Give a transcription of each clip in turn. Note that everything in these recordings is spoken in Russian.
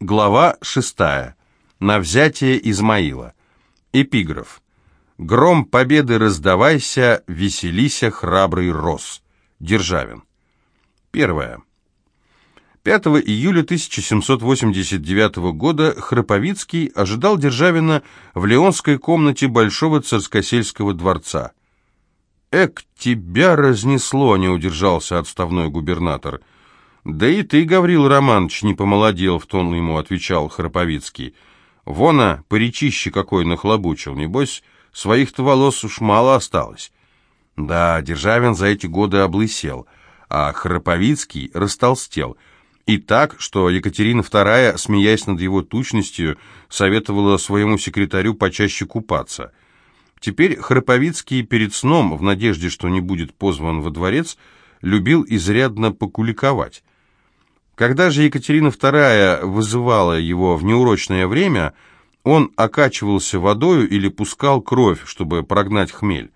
Глава 6. На взятие Измаила. Эпиграф. «Гром победы раздавайся, веселися, храбрый рос». Державин. Первое. 5 июля 1789 года Храповицкий ожидал Державина в Леонской комнате Большого царскосельского дворца. «Эк, тебя разнесло!» — не удержался отставной губернатор — «Да и ты, Гаврил Романович, не помолодел», — в тон ему отвечал Храповицкий. «Вона, поречище какой нахлобучил, небось, своих-то волос уж мало осталось». Да, Державин за эти годы облысел, а Храповицкий растолстел. И так, что Екатерина II, смеясь над его тучностью, советовала своему секретарю почаще купаться. Теперь Храповицкий перед сном, в надежде, что не будет позван во дворец, любил изрядно покуликовать. Когда же Екатерина II вызывала его в неурочное время, он окачивался водою или пускал кровь, чтобы прогнать хмель.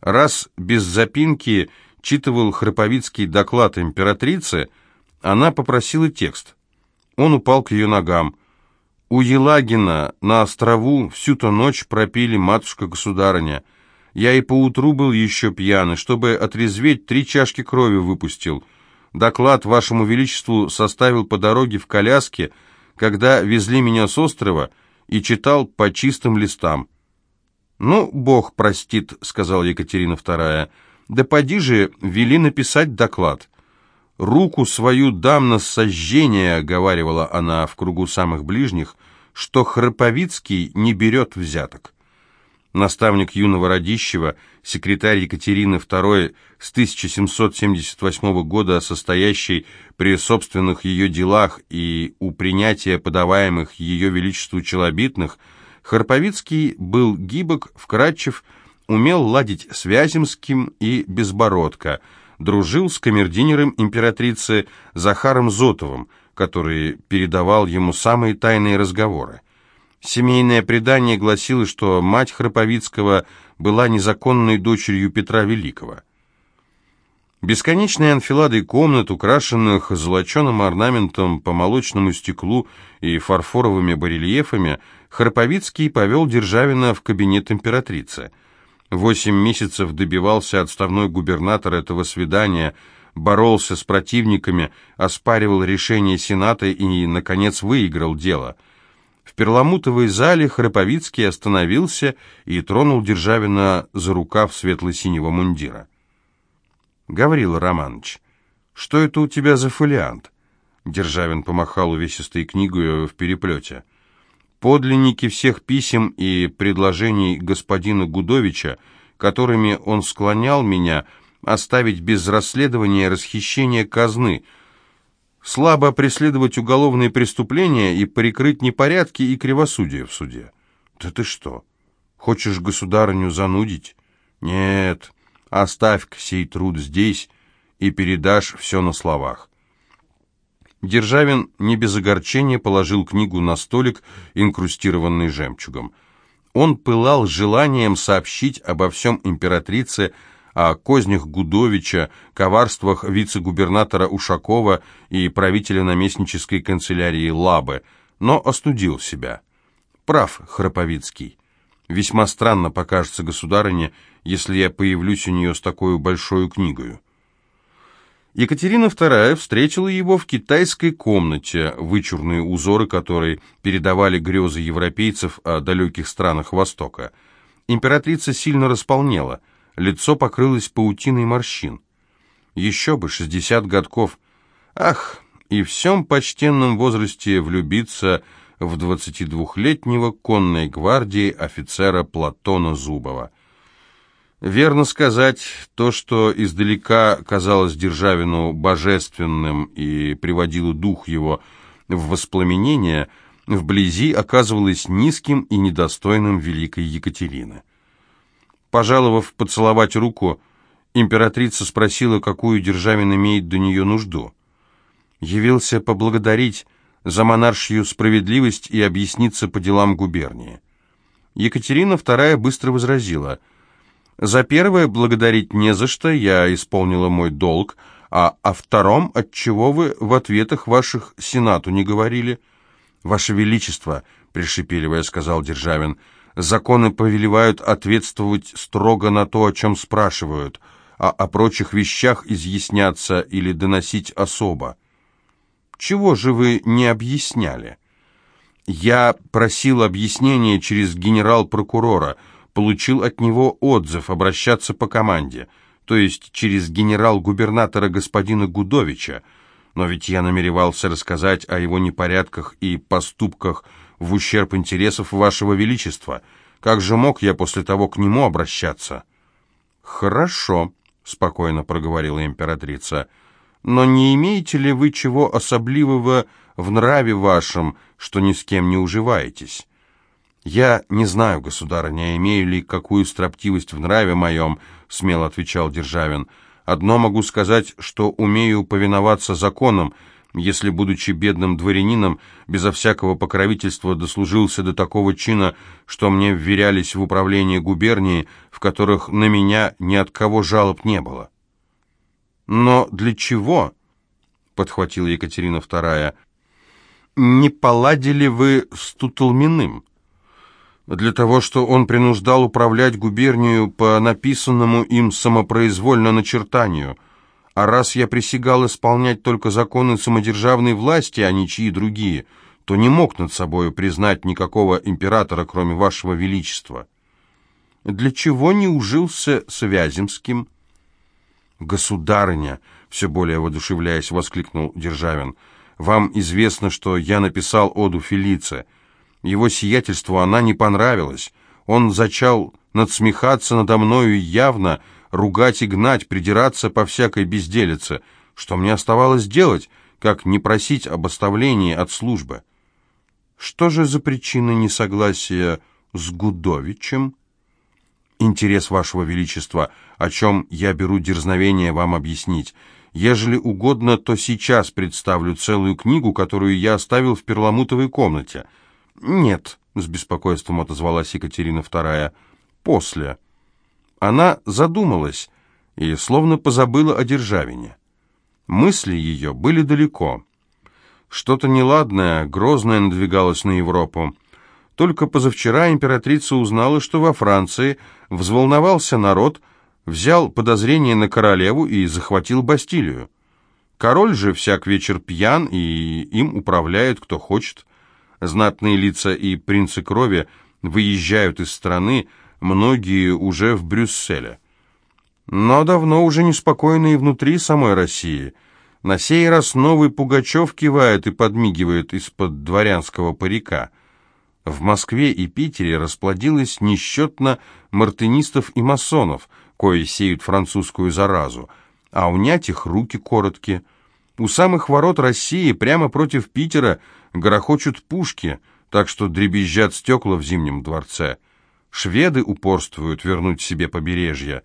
Раз без запинки читывал Храповицкий доклад императрицы, она попросила текст. Он упал к ее ногам. У Елагина на острову всю-то ночь пропили матушка-государыня. Я и поутру был еще пьяный, чтобы отрезветь, три чашки крови выпустил — Доклад вашему величеству составил по дороге в коляске, когда везли меня с острова, и читал по чистым листам. «Ну, Бог простит», — сказала Екатерина II, — «да поди же, вели написать доклад». «Руку свою дам на сожжение», — говаривала она в кругу самых ближних, — «что Храповицкий не берет взяток». Наставник юного Радищева, секретарь Екатерины II с 1778 года, состоящий при собственных ее делах и у принятия подаваемых ее величеству челобитных, Харповицкий был гибок, вкрадчив, умел ладить с Вяземским и Безбородко, дружил с камердинером императрицы Захаром Зотовым, который передавал ему самые тайные разговоры. Семейное предание гласило, что мать Храповицкого была незаконной дочерью Петра Великого. Бесконечные анфилады комнат, украшенных золоченым орнаментом по молочному стеклу и фарфоровыми барельефами, Храповицкий повел Державина в кабинет императрицы. Восемь месяцев добивался отставной губернатор этого свидания, боролся с противниками, оспаривал решение Сената и, наконец, выиграл дело – в перламутровой зале Храповицкий остановился и тронул Державина за рукав светло-синего мундира. «Гаврила Романович, что это у тебя за фолиант?» Державин помахал увесистой книгой в переплете. «Подлинники всех писем и предложений господина Гудовича, которыми он склонял меня оставить без расследования расхищение казны», слабо преследовать уголовные преступления и прикрыть непорядки и кривосудие в суде. Да ты что, хочешь государыню занудить? Нет, оставь-ка сей труд здесь и передашь все на словах. Державин не без огорчения положил книгу на столик, инкрустированный жемчугом. Он пылал желанием сообщить обо всем императрице, о кознях Гудовича, коварствах вице-губернатора Ушакова и правителя наместнической канцелярии Лабы, но остудил себя. Прав Храповицкий. Весьма странно покажется государыне, если я появлюсь у нее с такой большой книгою. Екатерина II встретила его в китайской комнате, вычурные узоры которой передавали грезы европейцев о далеких странах Востока. Императрица сильно располнела – лицо покрылось паутиной морщин. Еще бы, шестьдесят годков. Ах, и в всем почтенном возрасте влюбиться в двадцатидвухлетнего конной гвардии офицера Платона Зубова. Верно сказать, то, что издалека казалось Державину божественным и приводило дух его в воспламенение, вблизи оказывалось низким и недостойным великой Екатерины. Пожаловав поцеловать руку, императрица спросила, какую Державин имеет до нее нужду. Явился поблагодарить за монаршью справедливость и объясниться по делам губернии. Екатерина II быстро возразила, «За первое благодарить не за что, я исполнила мой долг, а о втором, отчего вы в ответах ваших Сенату не говорили?» «Ваше Величество», — пришепеливая сказал Державин, — «законы повелевают ответствовать строго на то, о чем спрашивают, а о прочих вещах изъясняться или доносить особо». «Чего же вы не объясняли?» «Я просил объяснения через генерал-прокурора, получил от него отзыв обращаться по команде, то есть через генерал-губернатора господина Гудовича, но ведь я намеревался рассказать о его непорядках и поступках в ущерб интересов вашего величества. Как же мог я после того к нему обращаться?» «Хорошо», — спокойно проговорила императрица, — «но не имеете ли вы чего особливого в нраве вашем, что ни с кем не уживаетесь?» «Я не знаю, государыня, имею ли какую строптивость в нраве моем», — смело отвечал Державин, — Одно могу сказать, что умею повиноваться законам, если, будучи бедным дворянином, безо всякого покровительства дослужился до такого чина, что мне вверялись в управление губернии, в которых на меня ни от кого жалоб не было. «Но для чего?» — подхватила Екатерина II. «Не поладили вы с Тутулминым?» для того, что он принуждал управлять губернию по написанному им самопроизвольно начертанию. А раз я присягал исполнять только законы самодержавной власти, а не чьи другие, то не мог над собою признать никакого императора, кроме вашего величества. Для чего не ужился с Вяземским? «Государыня!» — все более воодушевляясь, воскликнул Державин. «Вам известно, что я написал оду Фелице». Его сиятельству она не понравилась. Он зачал надсмехаться надо мною явно, ругать и гнать, придираться по всякой безделице. Что мне оставалось делать, как не просить об оставлении от службы? Что же за причина несогласия с Гудовичем? Интерес вашего величества, о чем я беру дерзновение вам объяснить. Ежели угодно, то сейчас представлю целую книгу, которую я оставил в перламутровой комнате — «Нет», — с беспокойством отозвалась Екатерина II, — «после». Она задумалась и словно позабыла о Державине. Мысли ее были далеко. Что-то неладное, грозное надвигалось на Европу. Только позавчера императрица узнала, что во Франции взволновался народ, взял подозрение на королеву и захватил Бастилию. Король же всяк вечер пьян, и им управляет кто хочет. Знатные лица и принцы крови выезжают из страны, многие уже в Брюсселе. Но давно уже неспокойно и внутри самой России. На сей раз новый Пугачев кивает и подмигивает из-под дворянского парика. В Москве и Питере расплодилось несчетно мартынистов и масонов, кои сеют французскую заразу, а унять их руки короткие. У самых ворот России, прямо против Питера, грохочут пушки, так что дребезжат стекла в Зимнем дворце. Шведы упорствуют вернуть себе побережье.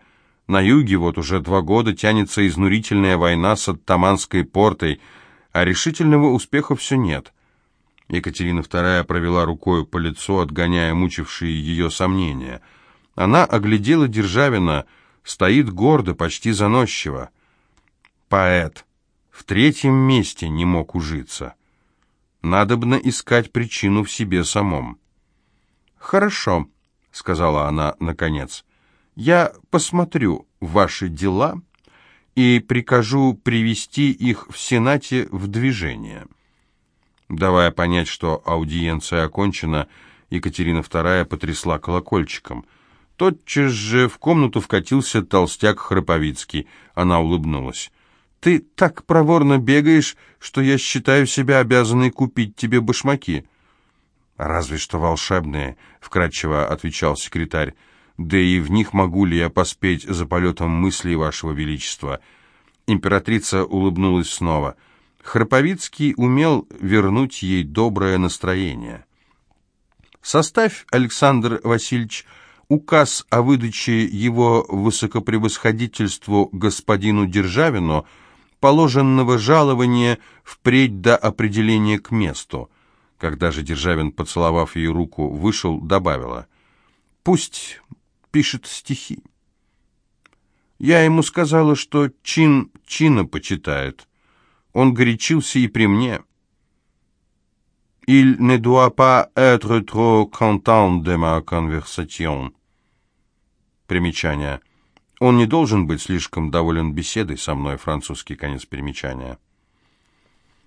На юге вот уже два года тянется изнурительная война с Оттаманской портой, а решительного успеха все нет. Екатерина II провела рукой по лицу, отгоняя мучившие ее сомнения. Она оглядела Державина, стоит гордо, почти заносчиво. Поэт в третьем месте не мог ужиться. Надобно искать причину в себе самом. «Хорошо», — сказала она наконец, — «я посмотрю ваши дела и прикажу привести их в Сенате в движение». Давая понять, что аудиенция окончена, Екатерина II потрясла колокольчиком. Тотчас же в комнату вкатился толстяк Храповицкий. Она улыбнулась. Ты так проворно бегаешь, что я считаю себя обязанной купить тебе башмаки». «Разве что волшебные», — вкратчиво отвечал секретарь. «Да и в них могу ли я поспеть за полетом мыслей вашего величества?» Императрица улыбнулась снова. Храповицкий умел вернуть ей доброе настроение. «Составь, Александр Васильевич, указ о выдаче его высокопревосходительству господину Державину положенного жалования впредь до определения к месту. Когда же Державин, поцеловав ее руку, вышел, добавила, «Пусть пишет стихи». Я ему сказала, что чин чина почитает. Он горячился и при мне. «Il ne doit pas être trop content de ma conversation». Примечание. Он не должен быть слишком доволен беседой со мной, французский конец примечания.